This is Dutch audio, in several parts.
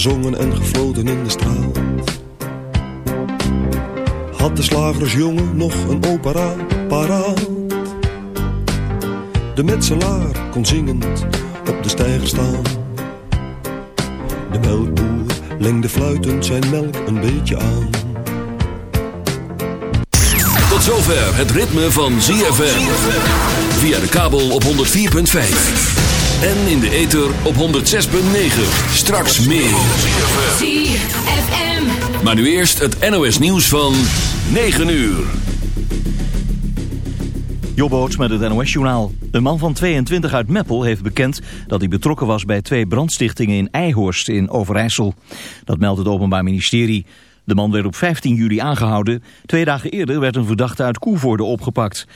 gezongen en gefloten in de straat. Had de slagersjongen nog een opera paraat. De metselaar kon zingend op de steiger staan. De melkboer lengde fluitend zijn melk een beetje aan. Tot zover het ritme van ZFM. Via de kabel op 104.5. En in de ether op 106.9. Straks meer. ZFM. Maar nu eerst het NOS nieuws van 9 uur. Jobboots met het NOS-journaal. Een man van 22 uit Meppel heeft bekend dat hij betrokken was bij twee brandstichtingen in Eihorst in Overijssel. Dat meldt het Openbaar Ministerie. De man werd op 15 juli aangehouden. Twee dagen eerder werd een verdachte uit Koevoorde opgepakt.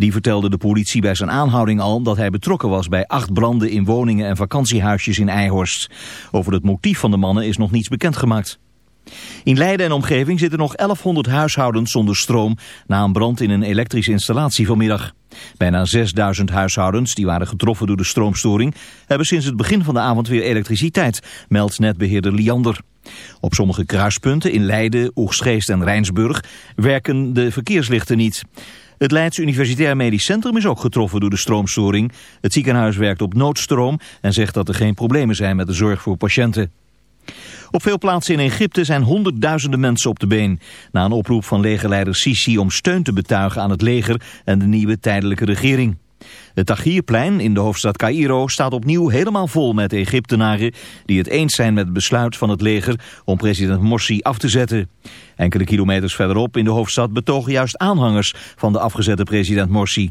Die vertelde de politie bij zijn aanhouding al dat hij betrokken was bij acht branden in woningen en vakantiehuisjes in Eihorst. Over het motief van de mannen is nog niets bekendgemaakt. In Leiden en omgeving zitten nog 1100 huishoudens zonder stroom na een brand in een elektrische installatie vanmiddag. Bijna 6000 huishoudens, die waren getroffen door de stroomstoring, hebben sinds het begin van de avond weer elektriciteit, meldt netbeheerder Liander. Op sommige kruispunten in Leiden, Oegstgeest en Rijnsburg werken de verkeerslichten niet. Het Leids Universitair Medisch Centrum is ook getroffen door de stroomstoring. Het ziekenhuis werkt op noodstroom en zegt dat er geen problemen zijn met de zorg voor patiënten. Op veel plaatsen in Egypte zijn honderdduizenden mensen op de been. Na een oproep van legerleider Sisi om steun te betuigen aan het leger en de nieuwe tijdelijke regering. Het Tahrirplein in de hoofdstad Cairo staat opnieuw helemaal vol met Egyptenaren die het eens zijn met het besluit van het leger om president Morsi af te zetten. Enkele kilometers verderop in de hoofdstad betogen juist aanhangers van de afgezette president Morsi.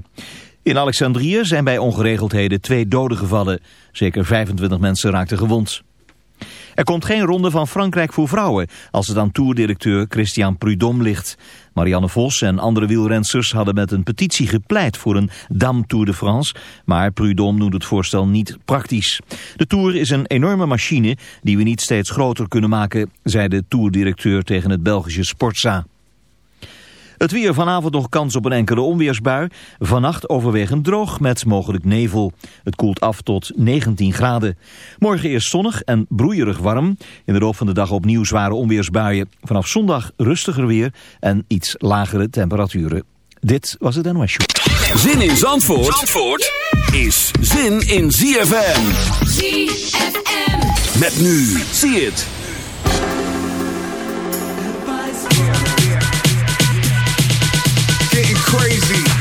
In Alexandrië zijn bij ongeregeldheden twee doden gevallen. Zeker 25 mensen raakten gewond. Er komt geen ronde van Frankrijk voor vrouwen als het aan toerdirecteur Christian Prudhomme ligt. Marianne Vos en andere wielrensters hadden met een petitie gepleit voor een Dame Tour de France, maar Prudhomme noemt het voorstel niet praktisch. De Tour is een enorme machine die we niet steeds groter kunnen maken, zei de toerdirecteur tegen het Belgische Sportza. Het weer vanavond nog kans op een enkele onweersbui. Vannacht overwegend droog met mogelijk nevel. Het koelt af tot 19 graden. Morgen eerst zonnig en broeierig warm. In de loop van de dag opnieuw zware onweersbuien. Vanaf zondag rustiger weer en iets lagere temperaturen. Dit was het NOS Show. Zin in Zandvoort, Zandvoort is zin in ZFM. ZFM. Met nu, zie het. Crazy.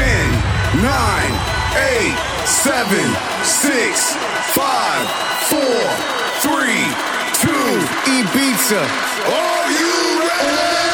10, 9, 8, 7, 6, 5, 4, 3, 2, Ibiza. Are you ready?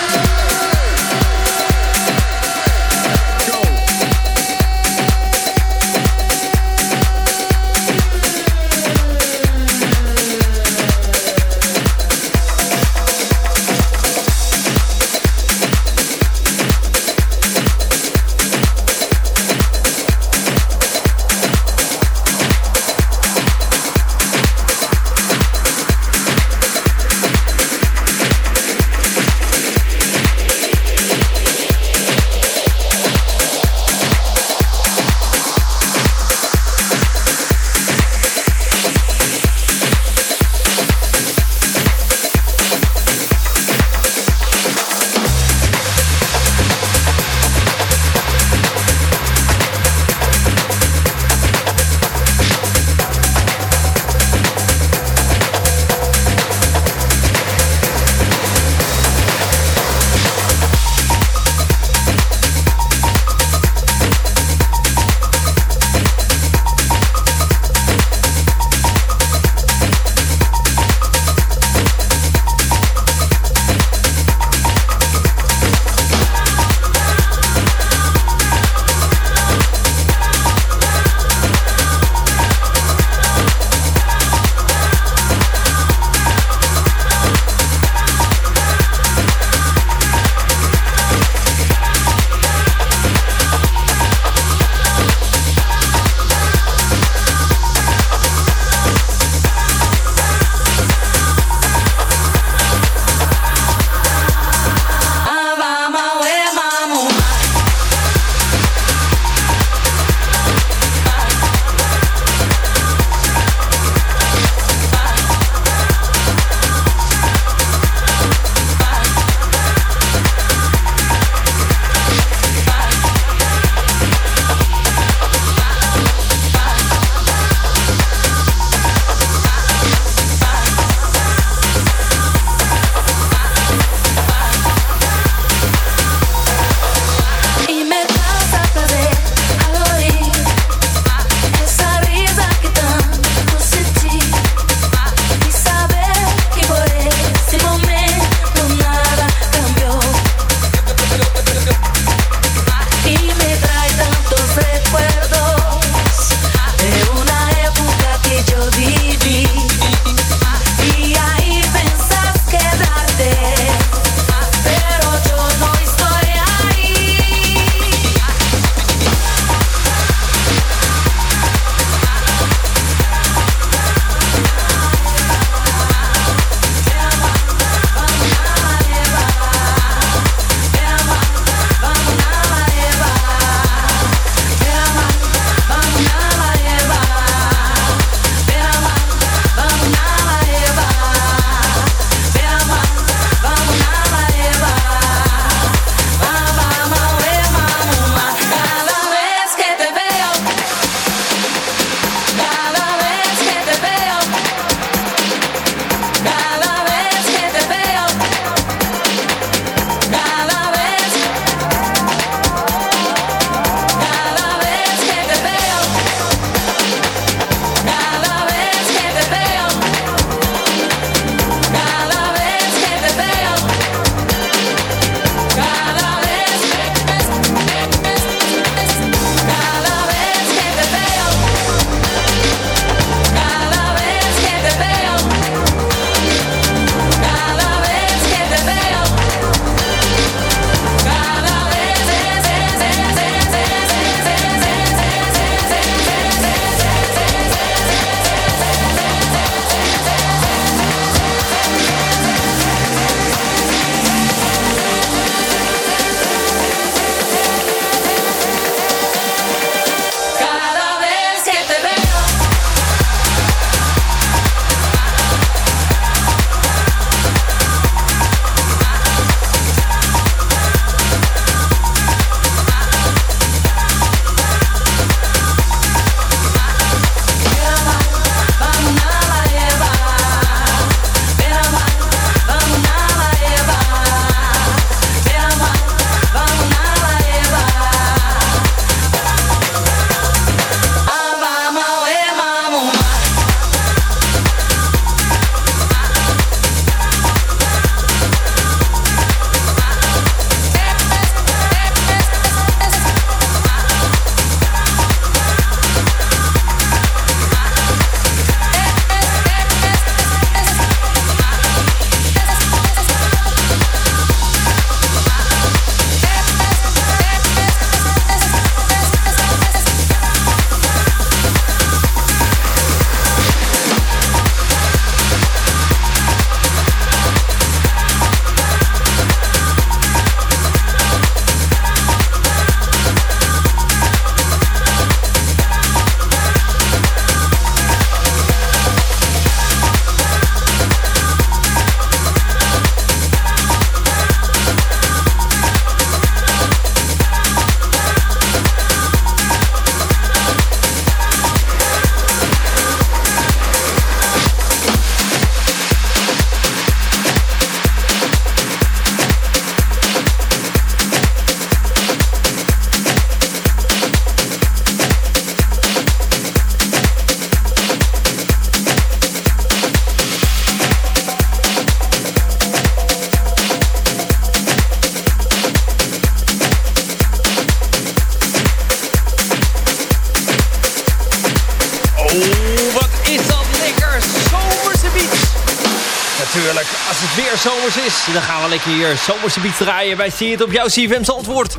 Dan gaan we lekker hier zomerse beats draaien bij See het op jouw CFM's antwoord.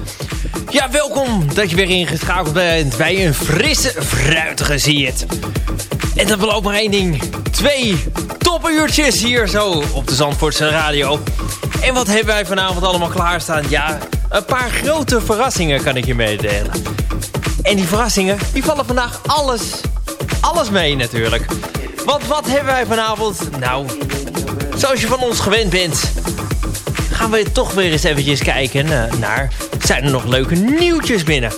Ja, welkom dat je weer ingeschakeld bent bij een frisse, fruitige See het. En dat belooft maar één ding. Twee toppenuurtjes hier zo op de Zandvoortse radio. En wat hebben wij vanavond allemaal klaarstaan? Ja, een paar grote verrassingen kan ik je meedelen. En die verrassingen, die vallen vandaag alles, alles mee natuurlijk. Want wat hebben wij vanavond? Nou, zoals je van ons gewend bent, gaan we toch weer eens eventjes kijken eh, naar... Zijn er nog leuke nieuwtjes binnen?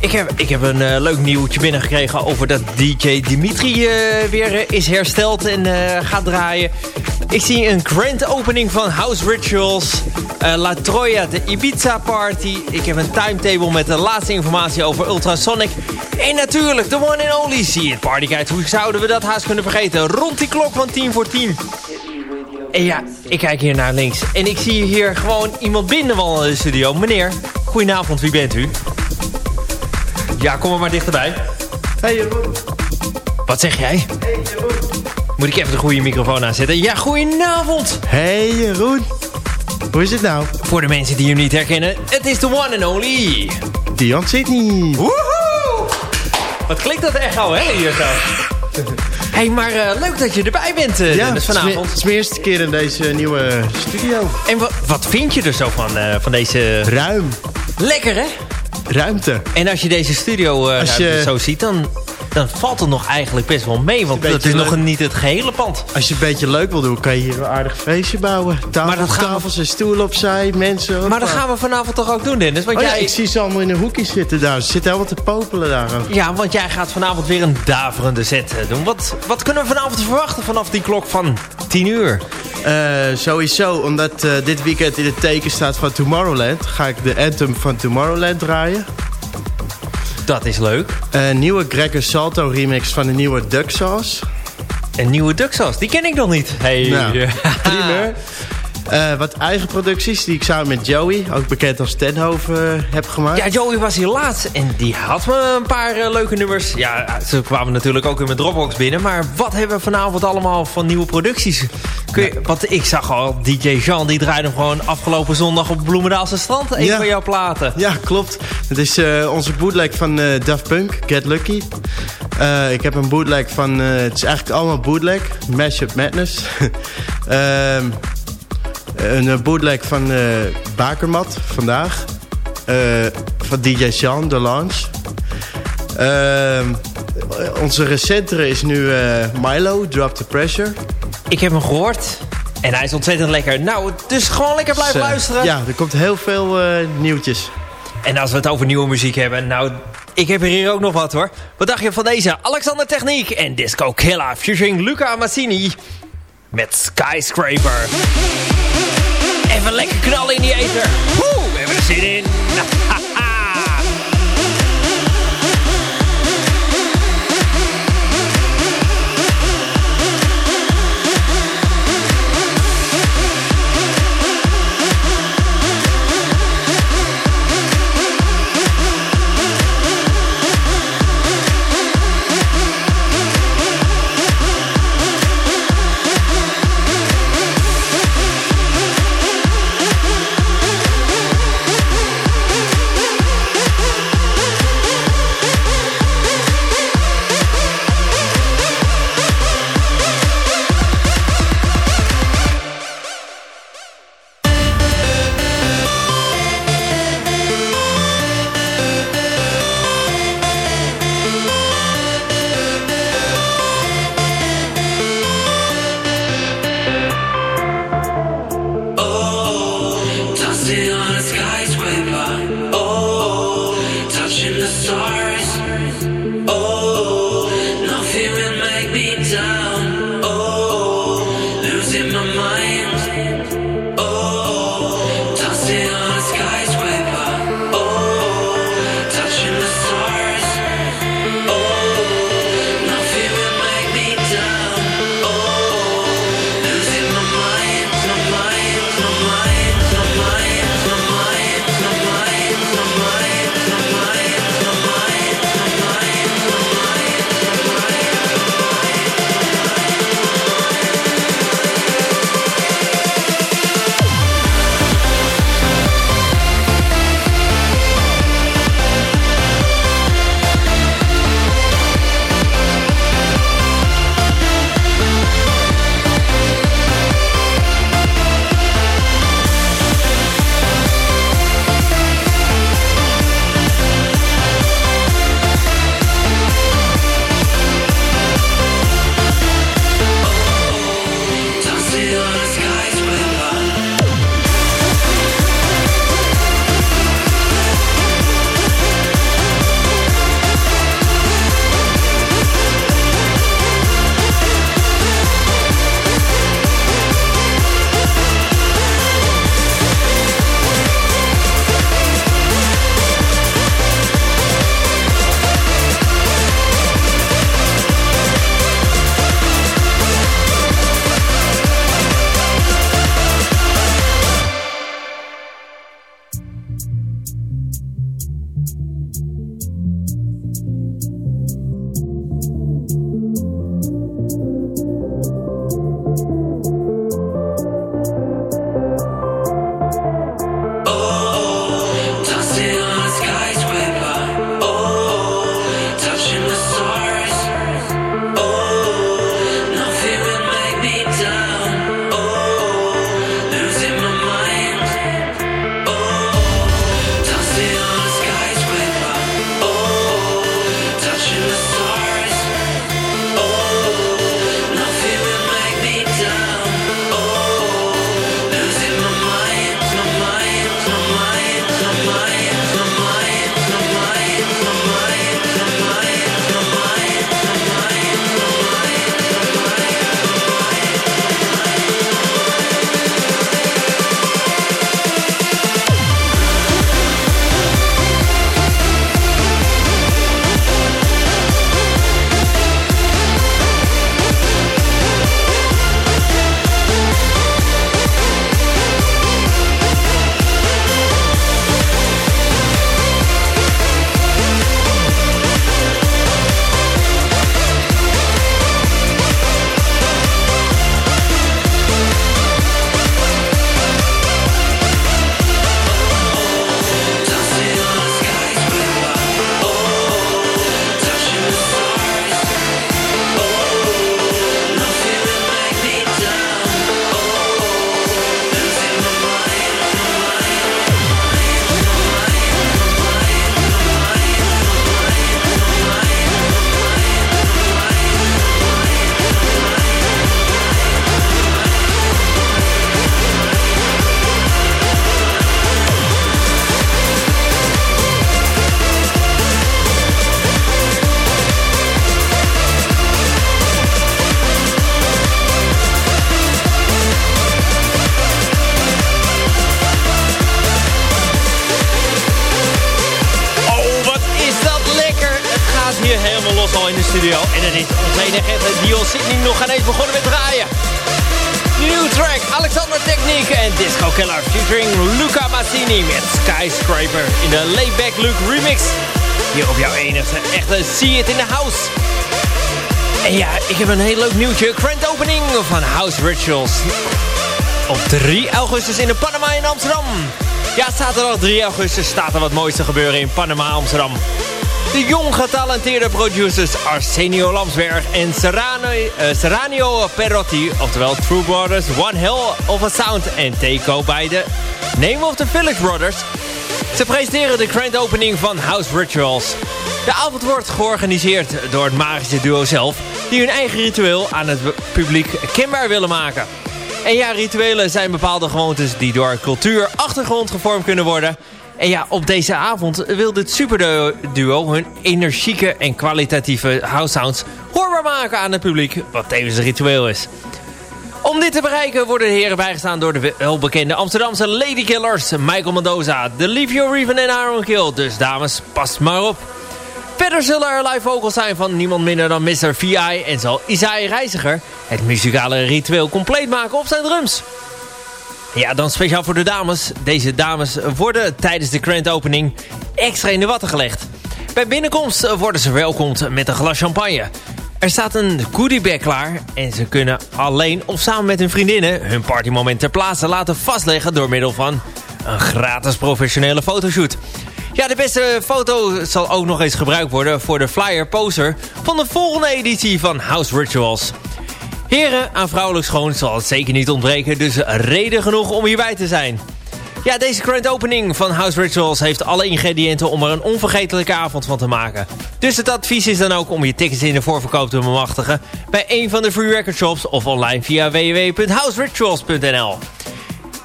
Ik heb, ik heb een uh, leuk nieuwtje binnengekregen over dat DJ Dimitri uh, weer is hersteld en gaat draaien. Ik zie een grand opening van House Rituals, La Troya, de Ibiza Party. Ik heb een timetable met de laatste informatie over Ultrasonic. En natuurlijk de one and only It Party Guide. Hoe zouden we dat haast kunnen vergeten? Rond die klok van 10 voor 10. En ja, ik kijk hier naar links. En ik zie hier gewoon iemand binnenwandelen in de studio. Meneer, goedenavond, wie bent u? Ja, kom er maar dichterbij. Hey Jeroen. Wat zeg jij? Hey Jeroen. Moet ik even de goede microfoon aanzetten? Ja, goedenavond. Hey Jeroen. Hoe is het nou? Voor de mensen die hem niet herkennen, het is de one and only. Dion Sydney. Woehoe! Wat klinkt dat echo, hè, hier zo. hey, maar uh, leuk dat je erbij bent uh, ja, Dennis, vanavond. Het is mijn eerste keer in deze nieuwe studio. En wat, vind je er zo van, uh, van deze... Ruim. Lekker, hè? Ruimte. En als je deze studio je... zo ziet, dan, dan valt het nog eigenlijk best wel mee. Want het is nog niet het gehele pand. Als je een beetje leuk wil doen, kan je hier een aardig feestje bouwen. Tafel, maar dat gaan tafels we... en stoelen opzij, mensen. Maar dat gaan we vanavond toch ook doen, Dennis? Want oh, jij... ja, ik zie ze allemaal in een hoekje zitten daar. Ze zitten helemaal te popelen daar. Ook. Ja, want jij gaat vanavond weer een daverende set doen. Wat, wat kunnen we vanavond verwachten vanaf die klok van 10 uur? Uh, sowieso, omdat uh, dit weekend in het teken staat van Tomorrowland... ga ik de anthem van Tomorrowland draaien. Dat is leuk. Een nieuwe Gregor Salto remix van de nieuwe Duck Sauce. Een nieuwe Duck Sauce? Die ken ik nog niet. Hey. Nou. Uh, wat eigen producties die ik samen met Joey, ook bekend als Tenhoven, uh, heb gemaakt. Ja, Joey was hier laatst en die had me een paar uh, leuke nummers. Ja, ze kwamen natuurlijk ook in mijn Dropbox binnen. Maar wat hebben we vanavond allemaal van nieuwe producties? Kun je, want ik zag al, DJ Jean, die draaide hem gewoon afgelopen zondag op Bloemendaalse strand. Een ja. van jouw platen. Ja, klopt. Het is onze bootleg van Daft Punk, Get Lucky. ik heb een bootleg van, het is eigenlijk allemaal bootleg, Mashup Madness. Ehm, een bootleg van uh, Bakermat vandaag. Uh, van DJ Sean, de launch. Onze recentere is nu Milo, Drop the Pressure. Ik heb hem gehoord. En hij is ontzettend lekker. Nou, dus gewoon lekker blijven luisteren. Ja, er komt heel veel nieuwtjes. En als we het over nieuwe muziek hebben, nou, ik heb er hier ook nog wat hoor. Wat dacht je van deze Alexander Techniek en Disco Killa featuring Luca Massini met Skyscraper. Even lekker knallen in die eter. Woe, we hebben er zin in. In de studio. En het is onze enige echte Dion Sydney nog gaan even begonnen met draaien. Nieuwe track, Alexander Technique en Disco Killer featuring Luca Mazzini met Skyscraper in de Layback Luke remix. Hier op jouw enige echte See It in the House. En ja, ik heb een heel leuk nieuwtje. Grand opening van House Rituals. Op 3 augustus in de Panama in Amsterdam. Ja, zaterdag 3 augustus staat er wat moois te gebeuren in Panama, Amsterdam. De jong getalenteerde producers Arsenio Lamsberg en Serrano, uh, Serranio Perotti, oftewel True Brothers, One Hell of a Sound en Takeo bij de Name of the Village Brothers. Ze presenteren de grand opening van House Rituals. De avond wordt georganiseerd door het magische duo zelf, die hun eigen ritueel aan het publiek kenbaar willen maken. En ja, rituelen zijn bepaalde gewoontes die door cultuur achtergrond gevormd kunnen worden. En ja, op deze avond wil dit superduo hun energieke en kwalitatieve house sounds hoorbaar maken aan het publiek, wat tevens een ritueel is. Om dit te bereiken worden de heren bijgestaan door de welbekende Amsterdamse Ladykillers, Michael Mendoza, The Your Reven en Aaron Kill. Dus dames, pas maar op. Verder zullen er live vocals zijn van niemand minder dan Mr. VI en zal Isai Reiziger het muzikale ritueel compleet maken op zijn drums. Ja, dan speciaal voor de dames. Deze dames worden tijdens de grand opening extra in de watten gelegd. Bij binnenkomst worden ze welkomd met een glas champagne. Er staat een goodiebag klaar en ze kunnen alleen of samen met hun vriendinnen hun partymoment ter plaatse laten vastleggen door middel van een gratis professionele fotoshoot. Ja, de beste foto zal ook nog eens gebruikt worden voor de flyer poster van de volgende editie van House Rituals. Heren, aan vrouwelijk schoon zal het zeker niet ontbreken, dus reden genoeg om hierbij te zijn. Ja, deze grand opening van House Rituals heeft alle ingrediënten om er een onvergetelijke avond van te maken. Dus het advies is dan ook om je tickets in de voorverkoop te bemachtigen bij een van de free record shops of online via www.houserituals.nl.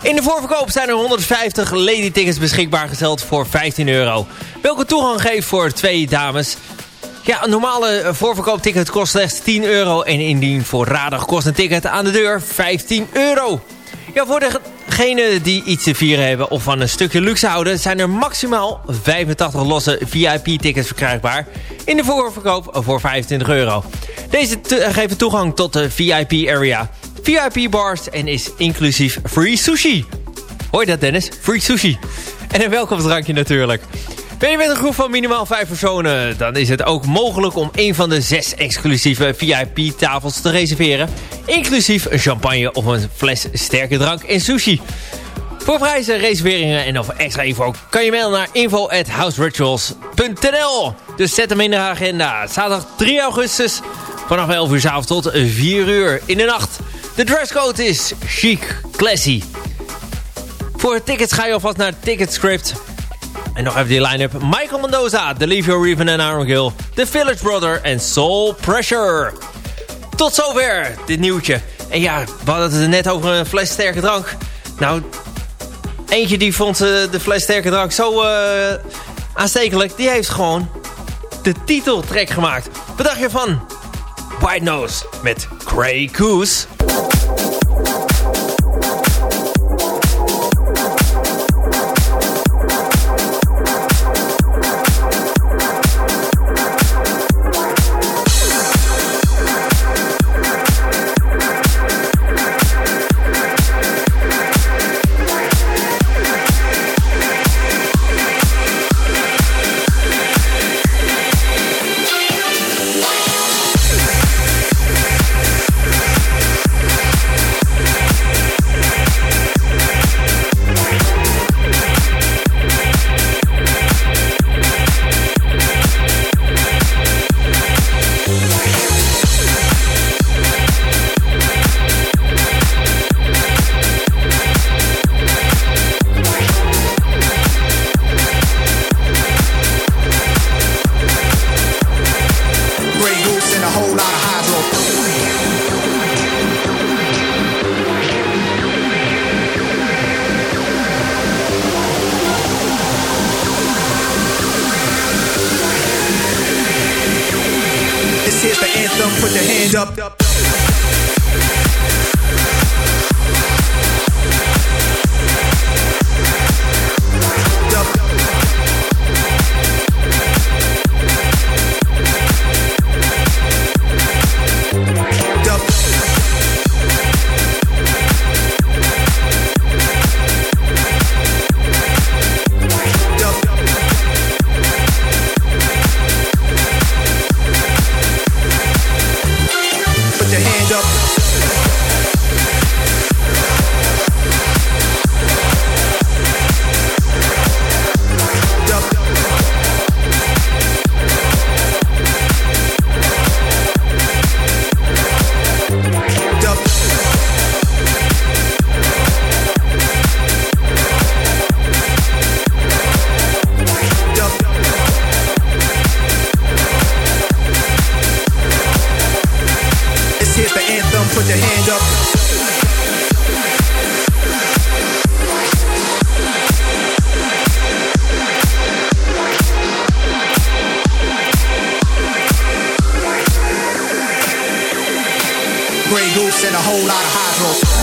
In de voorverkoop zijn er 150 lady tickets beschikbaar gesteld voor 15 euro. Welke toegang geeft voor twee dames ja, een normale voorverkoopticket kost slechts 10 euro. En indien voorradig kost een ticket aan de deur 15 euro. Ja, voor degenen die iets te vieren hebben of van een stukje luxe houden... zijn er maximaal 85 losse VIP-tickets verkrijgbaar... in de voorverkoop voor 25 euro. Deze geven toegang tot de VIP-area, VIP-bars en is inclusief free sushi. Je dat, Dennis? Free sushi. En een welkomstdrankje natuurlijk. Ben je met een groep van minimaal 5 personen, dan is het ook mogelijk om een van de zes exclusieve VIP-tafels te reserveren. Inclusief champagne of een fles sterke drank en sushi. Voor prijzen, reserveringen en of extra info kan je mailen naar info.houserituals.nl Dus zet hem in de agenda. Zaterdag 3 augustus vanaf 11 uur s avonds tot 4 uur in de nacht. De dresscode is chic, classy. Voor tickets ga je alvast naar Ticketscript en nog even die line-up. Michael Mendoza, Your Reven en Aaron Gill. The Village Brother en Soul Pressure. Tot zover dit nieuwtje. En ja, we hadden het net over een fles sterke drank. Nou, eentje die vond uh, de fles sterke drank zo uh, aanstekelijk. Die heeft gewoon de titeltrack gemaakt. Wat dacht je van White Nose met Grey Goose? Whole lot of hydro.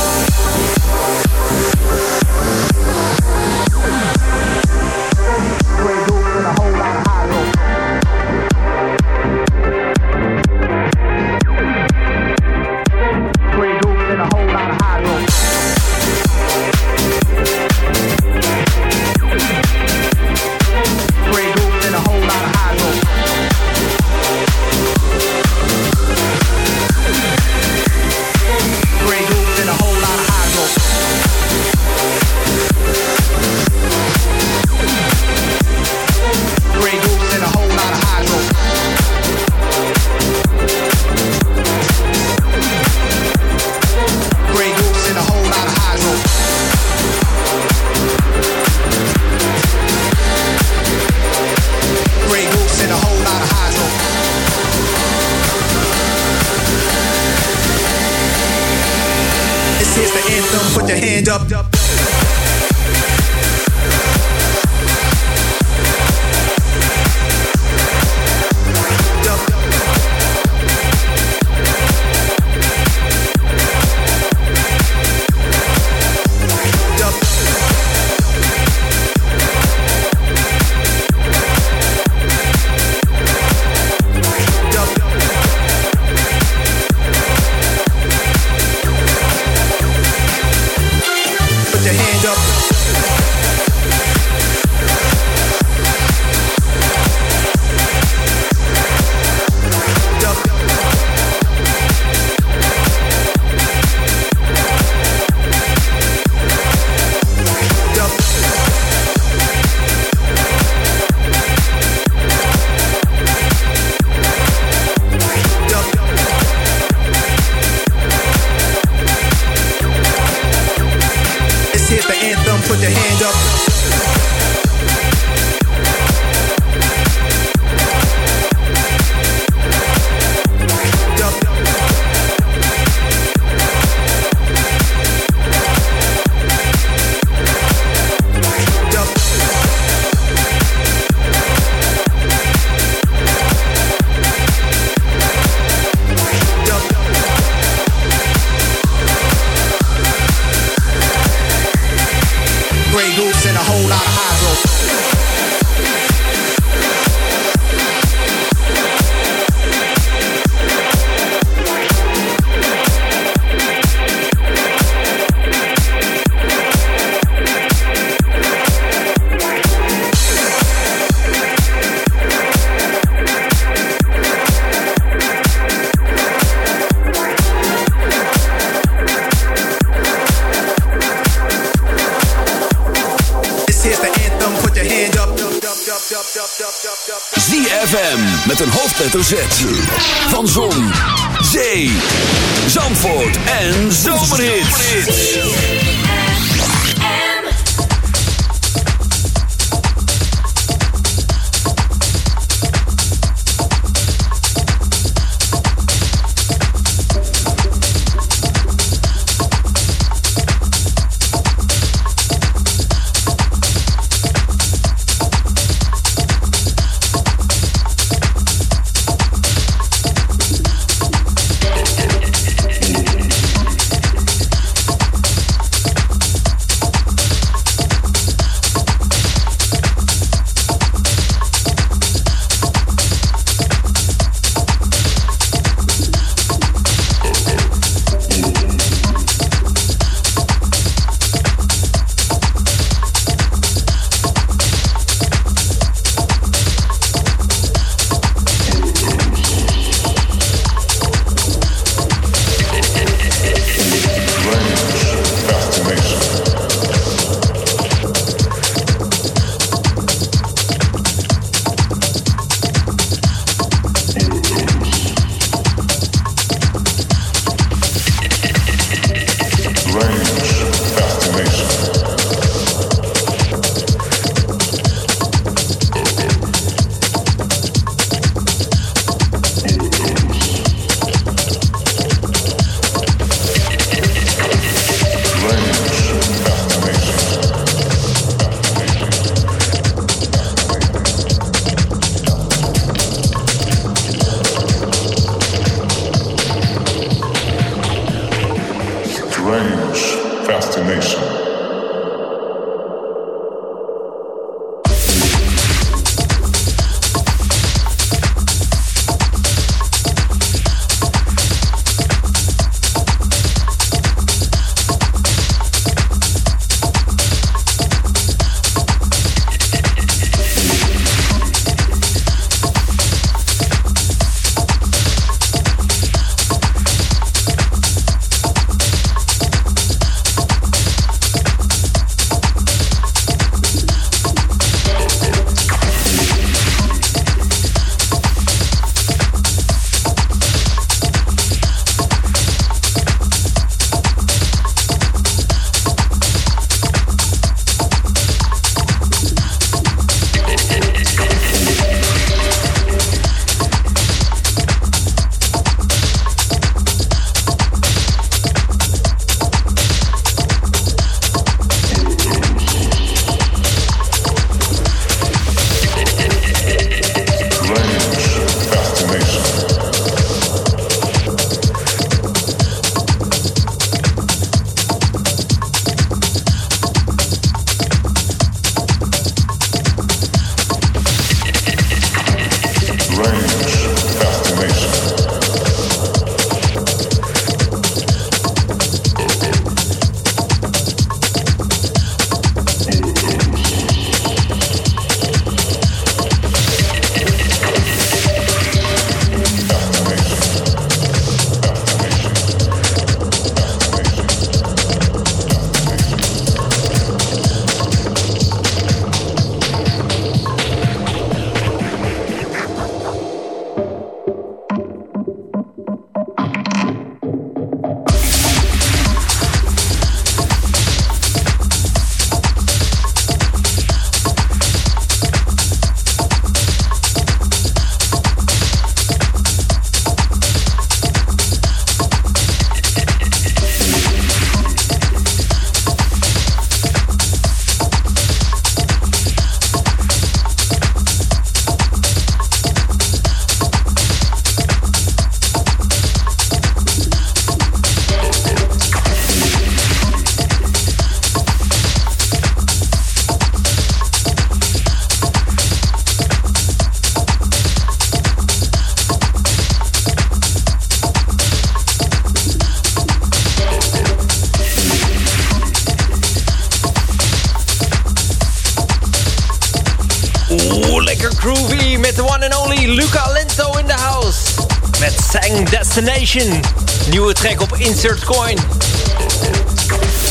Nieuwe track op Insert Coin.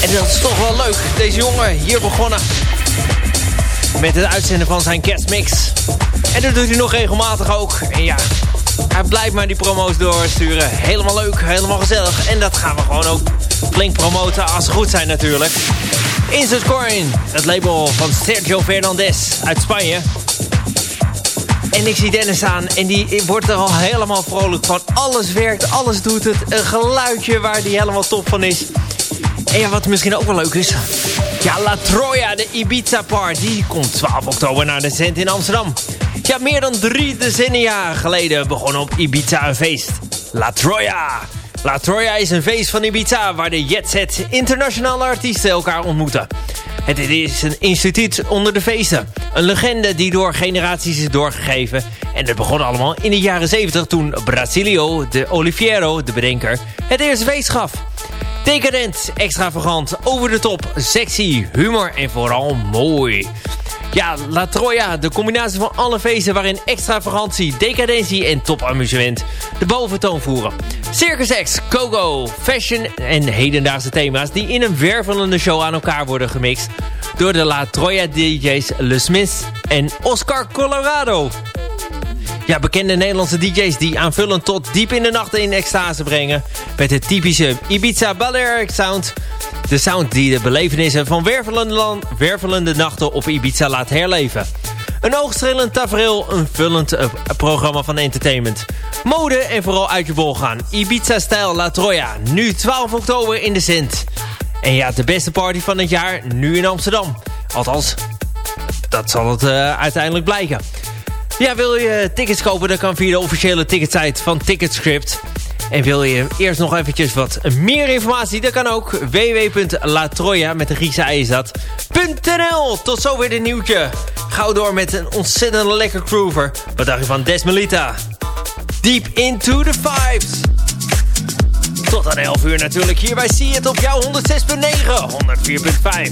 En dat is toch wel leuk. Deze jongen hier begonnen met het uitzenden van zijn kerstmix. En dat doet hij nog regelmatig ook. En ja, hij blijft maar die promo's doorsturen. Helemaal leuk, helemaal gezellig. En dat gaan we gewoon ook flink promoten als ze goed zijn natuurlijk. Insert Coin, het label van Sergio Fernandez uit Spanje. En ik zie Dennis aan en die wordt er al helemaal vrolijk van. Alles werkt, alles doet het. Een geluidje waar die helemaal top van is. En ja, wat misschien ook wel leuk is... Ja, La Troya, de Ibiza Party, komt 12 oktober naar de Cent in Amsterdam. Ja, meer dan drie decennia geleden begon op Ibiza een feest. La Troya. La Troya is een feest van Ibiza waar de jetset internationale artiesten elkaar ontmoeten. Het is een instituut onder de feesten. Een legende die door generaties is doorgegeven. En het begon allemaal in de jaren 70 toen Brasilio de Oliviero, de bedenker, het eerste feest gaf. Decadent, extravagant, over de top, sexy, humor en vooral mooi. Ja, La Troya, de combinatie van alle feesten waarin extravagantie, decadentie en topamusement de boventoon voeren. Circus X, Coco, fashion en hedendaagse thema's die in een wervelende show aan elkaar worden gemixt door de La Troya DJ's Le Smith en Oscar Colorado. Ja, bekende Nederlandse DJ's die aanvullend tot diep in de nachten in extase brengen... met de typische Ibiza Balearic sound de sound die de belevenissen van wervelende, land, wervelende nachten op Ibiza laat herleven. Een oogstrillend tafereel, een vullend uh, programma van entertainment. Mode en vooral uit je bol gaan. Ibiza-stijl La Troya, nu 12 oktober in de Sint. En ja, de beste party van het jaar, nu in Amsterdam. Althans, dat zal het uh, uiteindelijk blijken. Ja, wil je tickets kopen, dan kan via de officiële ticketsite van Ticketscript. En wil je eerst nog eventjes wat meer informatie? Dat kan ook www.latroya met de. Tot zo weer de nieuwtje. Gauw door met een ontzettend lekker groover. Wat dacht je van Desmelita? Deep into the vibes. Tot aan 11 uur natuurlijk hier bij See It op jouw 106.9, 104.5.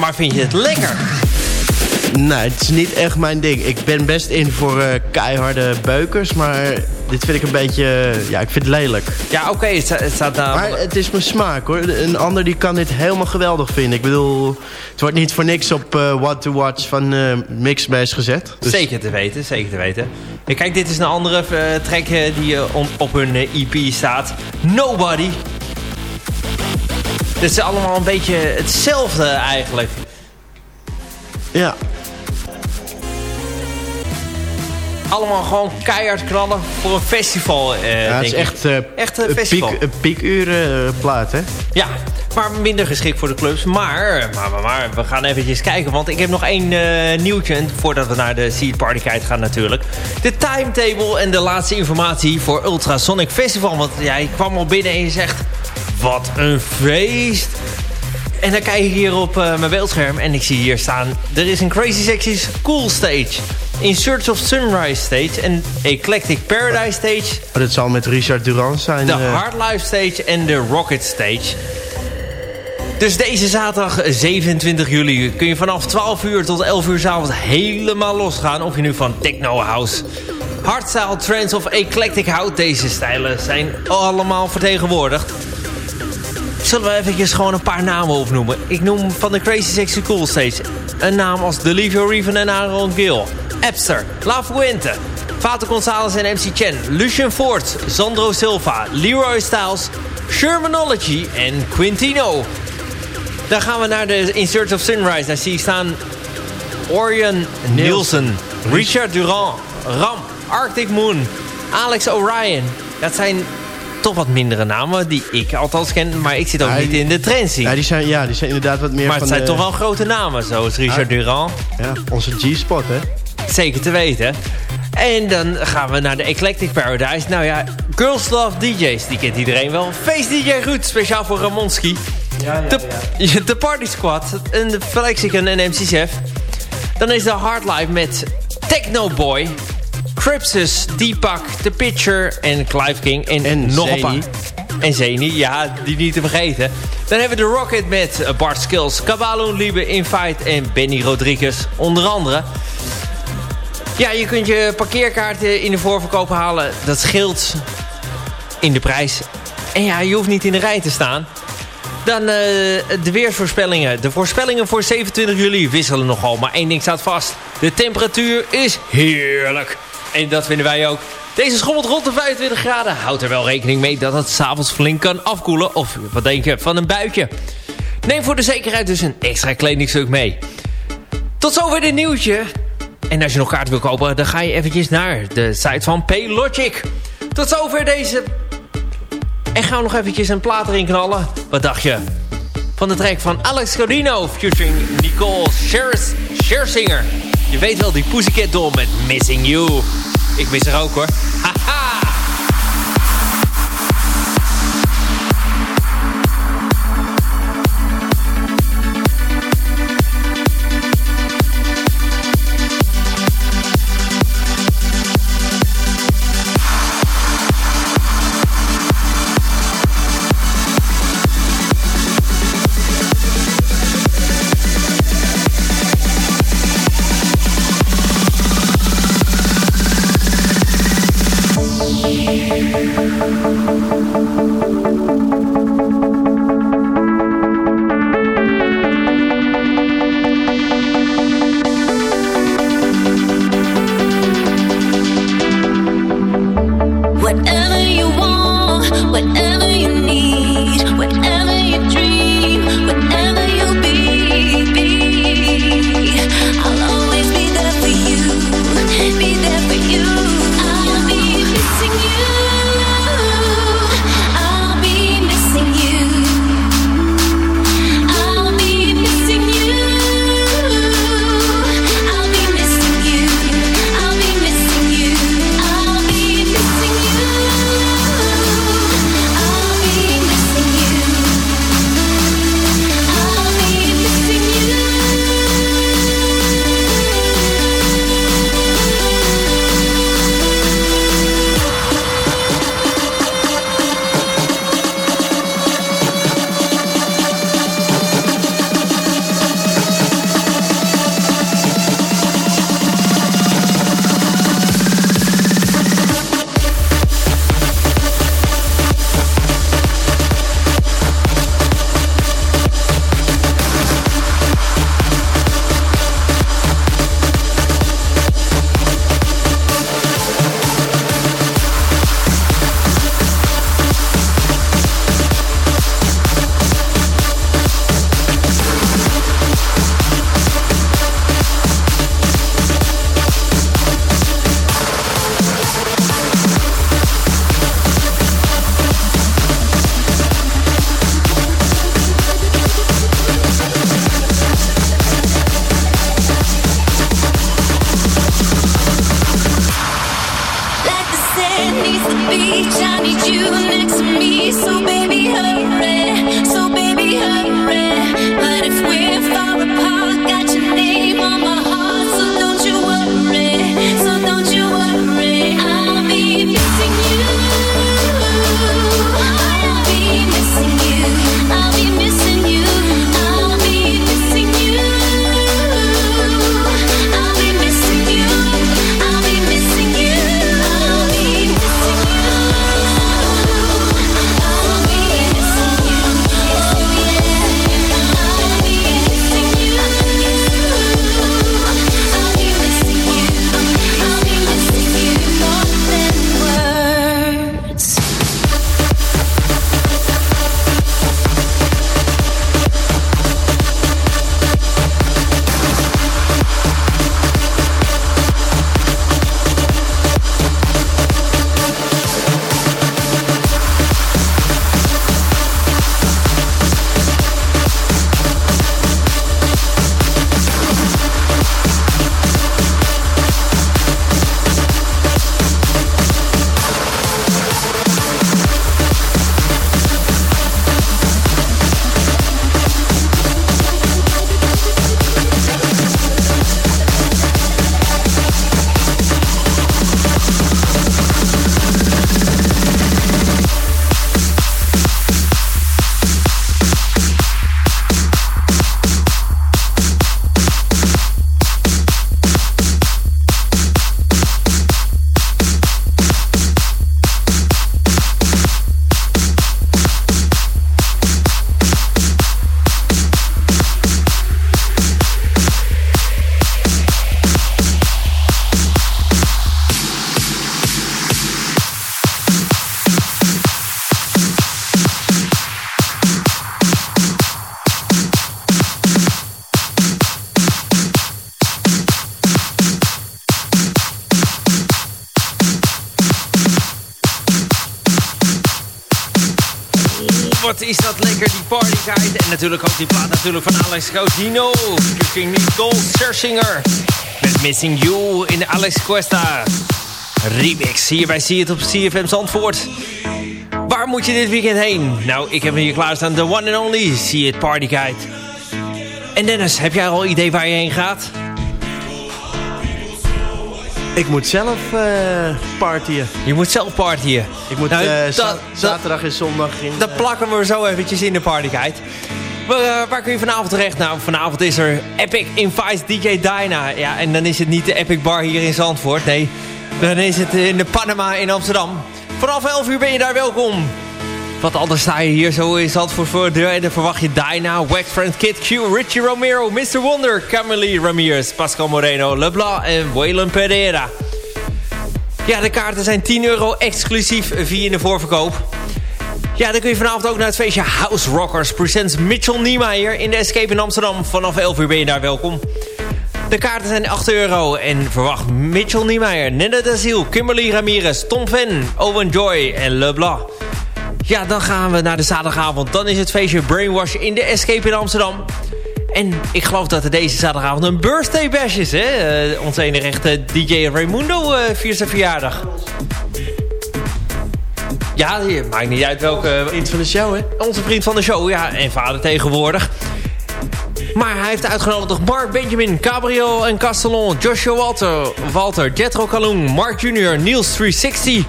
Maar vind je het lekker? Nee, het is niet echt mijn ding. Ik ben best in voor eh, keiharde beukers, maar dit vind ik een beetje... eh, ja, ik vind het lelijk. Ja, oké, het, sta- het staat daar... Maar het is mijn smaak, hoor. Een ander die kan dit helemaal geweldig vinden. Ik bedoel, het wordt niet voor niks op eh, What to Watch van eh Mixmash gezet. Dus- Zeker te weten, zeker te weten. Kijk, dit is een andere track die op hun EP staat. Nobody. Dit is allemaal een beetje hetzelfde eigenlijk. Ja, Allemaal gewoon keihard knallen voor een festival, eh ja het is echt, eh, Echt een festival. piek, een piekuren eh, plaat, hè? Ja, maar minder geschikt voor de clubs. Maar, maar, maar, maar, we gaan eventjes kijken. Want ik heb nog één eh, nieuwtje. en Voordat we naar de Seed Party Kite gaan natuurlijk. De timetable en de laatste informatie voor Ultrasonic Festival. Want jij kwam al binnen en je zegt... Wat een feest! En dan kijk ik hier op eh, mijn beeldscherm en ik zie hier staan... Er is een Crazy Sexy's Cool Stage. In Search of Sunrise Stage. En Eclectic Paradise Stage. Dat zal met Richard Durand zijn. De eh, Hardlife Stage en de Rocket Stage. Dus deze zaterdag 27 juli kun je vanaf 12 uur tot 11 uur s'avonds helemaal losgaan. Of je nu van techno house, hardstyle, trance of eclectic houdt. Deze stijlen zijn allemaal vertegenwoordigd. Zullen we eventjes gewoon een paar namen opnoemen? Ik noem van de Crazy Sexy Cool Stage een naam als Delivio Reven en Aaron Gill. Epster, La Fuente, Vato Gonzalez en MC Chen, Lucien Ford, Sandro Silva, Leroy Styles, Shermanology en Quintino. Dan gaan we naar de In Search of Sunrise. Daar zie ik staan Orion Nielsen, Richard Durand, Ram, Arctic Moon, Alex Orion. Dat zijn toch wat mindere namen die ik althans ken. Maar ik zit ook Ja, niet in de trend zien. ja, die zijn, ja, die zijn inderdaad wat meer maar van het zijn de, toch wel grote namen, zoals Richard Durand. Ja, onze G-spot, hè? Zeker te weten. En dan gaan we naar de Eclectic Paradise. Nou ja, Girls Love DJ's, die kent iedereen wel. Face DJ Ruud, speciaal voor Ramonski. de, ja, de Party Squad, en de Flexicon en MC Chef. Dan is de Hardlife met Techno Boy, Cripsus, Deepak, The Pitcher en Clive King. En, En nog een Zeni. paar. En Zeni, ja, die niet te vergeten. Dan hebben we de Rocket met Bart Skills, Caballo Liebe, Invite en Benny Rodriguez, onder andere. Ja, je kunt je parkeerkaarten in de voorverkoop halen. Dat scheelt in de prijs. En ja, je hoeft niet in de rij te staan. Dan eh, de weersvoorspellingen. De voorspellingen voor 27 juli wisselen nogal. Maar één ding staat vast. De temperatuur is heerlijk. En dat vinden wij ook. Deze schommelt rond de 25 graden. Houd er wel rekening mee dat het s'avonds flink kan afkoelen. Of wat denk je van een buitje. Neem voor de zekerheid dus een extra kledingstuk mee. Tot zover dit nieuwtje. En als je nog kaart wil kopen, dan ga je eventjes naar de site van Paylogic. Tot zover deze. En gaan we nog eventjes een plaat erin knallen. Wat dacht je? Van de track van Alex Codino featuring Nicole Scherz- Scherzinger. Je weet wel, die Pussycat Doll met Missing You. Ik mis er ook hoor. Haha! Natuurlijk van Alex Gaudino. Fucking Nicole Scherzinger. Met Missing You in de Alex Cuesta remix. Hier bij zie het op CFM Zandvoort. Waar moet je dit weekend heen? Nou, ik heb hier klaarstaan de one and only See It Party Guide. En Dennis, heb jij al idee waar je heen gaat? Ik moet zelf eh partyen. Je moet zelf partyen. Ik moet Nou, eh, za- zaterdag en zondag in... Dat eh, plakken we zo eventjes in de partyguide. Waar, eh, waar kun je vanavond terecht? Nou, vanavond is er Epic Invites DJ Dyna. Ja, en dan is het niet de Epic Bar hier in Zandvoort. Nee, dan is het in de Panama in Amsterdam. Vanaf 11 uur ben je daar welkom. Wat anders sta je hier zo in Zandvoort voor de. En dan verwacht je Dyna, Wax Friend Kid Q, Richie Romero, Mr. Wonder, Camille Ramirez, Pascal Moreno, LeBlanc en Waylon Pereira. Ja, de kaarten zijn 10 euro exclusief via de voorverkoop. Ja, dan kun je vanavond ook naar het feestje House Rockers presents Mitchell Niemeyer in de Escape in Amsterdam. Vanaf 11 uur ben je daar welkom. De kaarten zijn 8 euro en verwacht Mitchell Niemeyer, Nenne Daziel, Kimberly Ramirez, Tom Ven, Owen Joy en LeBlanc. Ja, dan gaan we naar de zaterdagavond. Dan is het feestje Brainwash in de Escape in Amsterdam. En ik geloof dat er deze zaterdagavond een birthday bash is, hè? Eh, onze ene rechte DJ Raimundo eh viert zijn verjaardag. Ja, maakt niet uit welke... Vriend van de show, hè? Onze vriend van de show, ja, en vader tegenwoordig. Maar hij heeft uitgenodigd Mark Benjamin, Gabriel en Castellon, Joshua Walter, Walter Jetro Kalung, Mark Junior, Niels 360.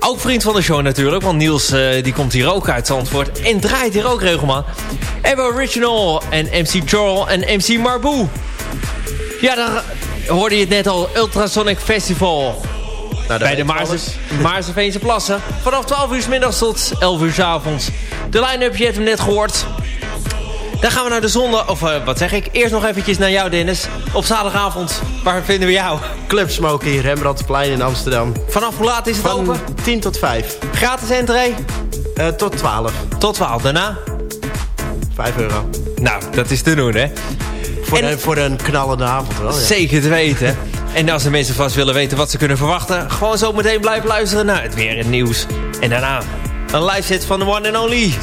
Ook vriend van de show natuurlijk, want Niels eh, die komt hier ook uit Zandvoort en draait hier ook regelmatig. Evo Original en MC Joel en MC Marboe. Ja, dan hoorde je het net al, Ultrasonic Festival Nou, bij de Maarse- Maarseveense Plassen. Vanaf 12 uur 's middags tot 11 uur 's avonds. De line-up, je hebt hem net gehoord. Dan gaan we naar de zondag, of eh, wat zeg ik, eerst nog eventjes naar jou Dennis. Op zaterdagavond, waar vinden we jou? Club Smoke hier, Rembrandtplein in Amsterdam. Vanaf hoe laat is het Van open? 10 tot 5. Gratis entree? Eh, tot 12. Tot 12, daarna? 5 euro. Nou, dat is te doen hè. Voor, En- een, voor een knallende avond wel, ja. Zeker te weten. En als de mensen vast willen weten wat ze kunnen verwachten... gewoon zo meteen blijven luisteren naar het weer en het nieuws. En daarna een live set van de one and only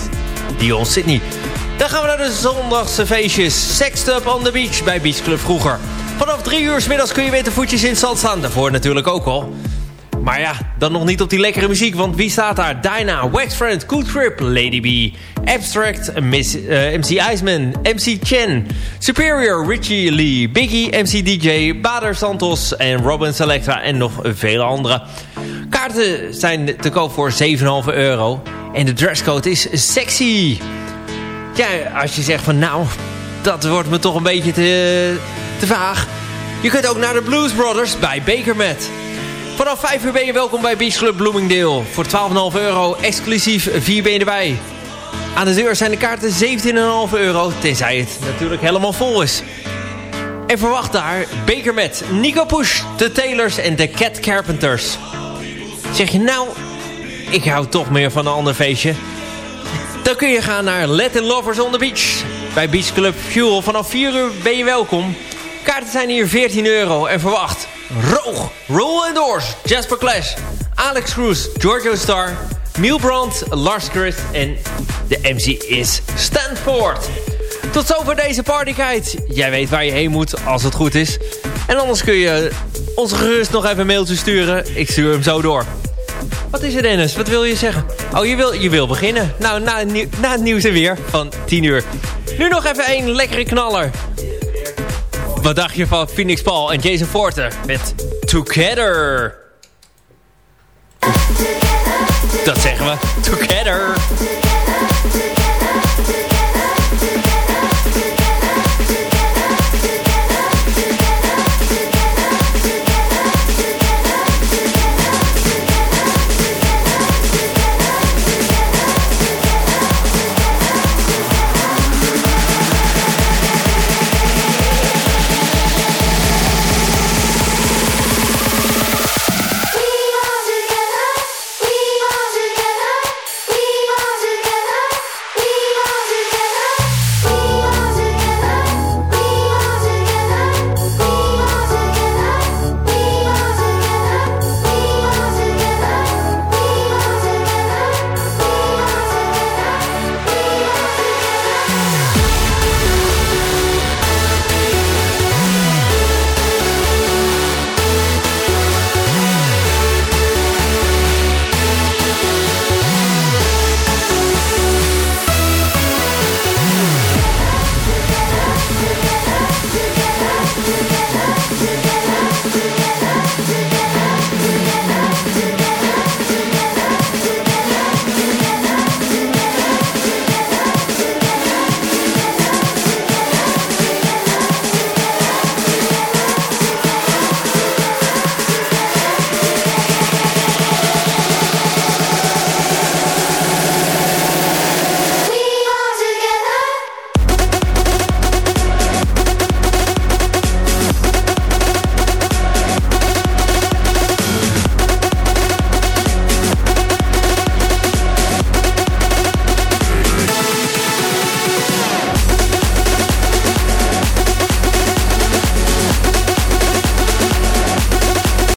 Dion Sydney. Dan gaan we naar de zondagse feestjes. Sextub on the beach bij Beach Club vroeger. Vanaf drie uur 's middags kun je weer de voetjes in het zand staan. Daarvoor natuurlijk ook al. Maar ja, dan nog niet op die lekkere muziek, want wie staat daar? Dyna, Waxfriend, Cool Trip, Lady B, Abstract, MC Iceman, MC Chen, Superior, Richie Lee, Biggie, MC DJ, Bader Santos en Robin Selectra en nog vele anderen. Kaarten zijn te koop voor 7,5 euro en de dresscode is sexy. Ja, als je zegt van nou, dat wordt me toch een beetje te, te vaag. Je kunt ook naar de Blues Brothers bij Bakermat. Vanaf 5 uur ben je welkom bij Beach Club Bloomingdale. Voor 12,5 euro exclusief 4 ben je erbij. Aan de deur zijn de kaarten 17,5 euro, tenzij het natuurlijk helemaal vol is. En verwacht daar Bakermat, Nico Push, de Taylors en de Cat Carpenters. Zeg je nou, ik hou toch meer van een ander feestje. Dan kun je gaan naar Latin Lovers on the Beach. Bij Beach Club Fuel vanaf 4 uur ben je welkom. Kaarten zijn hier 14 euro en verwacht. Roog, Roll Doors, Jasper Clash, Alex Cruz, Giorgio Star, Neil Brandt, Lars Chris en de MC is Stanford. Tot zover deze partyguide. Jij weet waar je heen moet als het goed is. En anders kun je ons gerust nog even een mailtje sturen. Ik stuur hem zo door. Wat is er Dennis? Wat wil je zeggen? Oh, je wil, je wil beginnen. Nou, na, na het nieuws en weer van 10 uur. Nu nog even één lekkere knaller. Wat dacht je van Phoenix Paul en Jason Forte met Together? Dat zeggen we. Together.